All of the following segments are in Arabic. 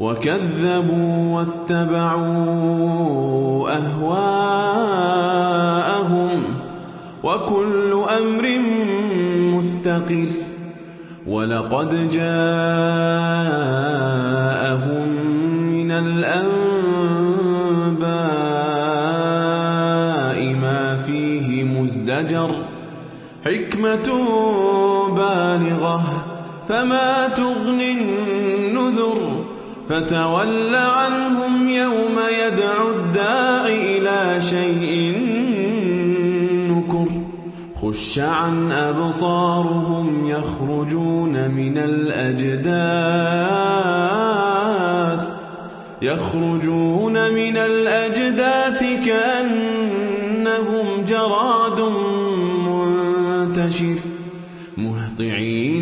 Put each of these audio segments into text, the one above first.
وكذبوا واتبعوا أهواءهم وكل أمر مستقر ولقد جاءهم من الأنباء ما فيه مزدجر حكمة بالغة فما تغني فتول عنهم يوم يدعو الداع إلى شيء نكر. خش عن أبصارهم يخرجون من الأجداث. يخرجون من الأجداث.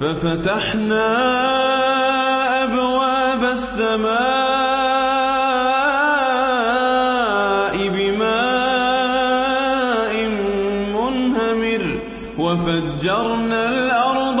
ففتحنا أبواب السماء بماء منهمر وفجرنا الأرض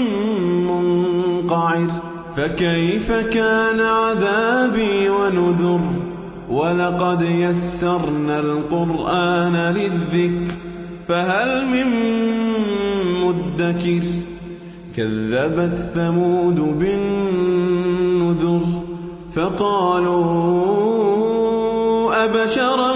فكيف كان عذابي ونذر؟ ولقد يسرنا القرآن للذكر فهل من مدكر؟ كذبت ثمود بالنذر فقالوا أبشرا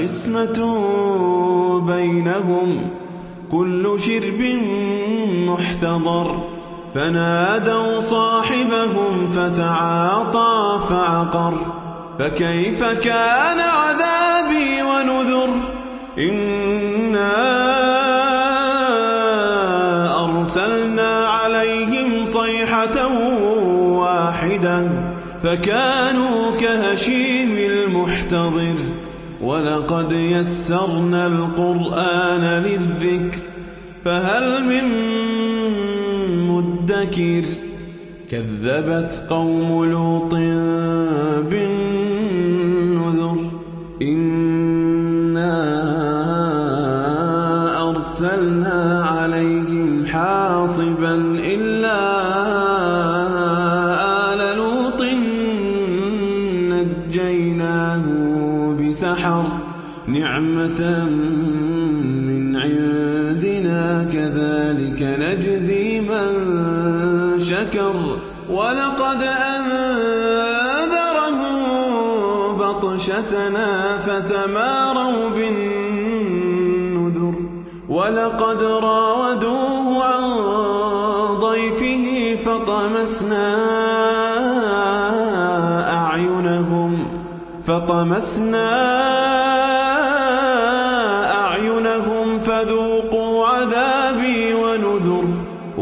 قسمة بينهم. كل شرب محتضر. فنادوا صاحبهم فتعاطى فعقر. فكيف كان عذابي ونذر؟ إنا أرسلنا عليهم صيحة واحدة. فكانوا كهشيم المحتضر. ولقد يسرنا القرآن للذكر فهل من مدكر كذبت قوم لوط بالنذر إنا أرسلنا نعمة من عندنا كذلك نجزي من شكر ولقد أنذره بطشتنا فتماروا بالنذر ولقد راودوه عن ضيفه فطمسنا أعينهم فطمسنا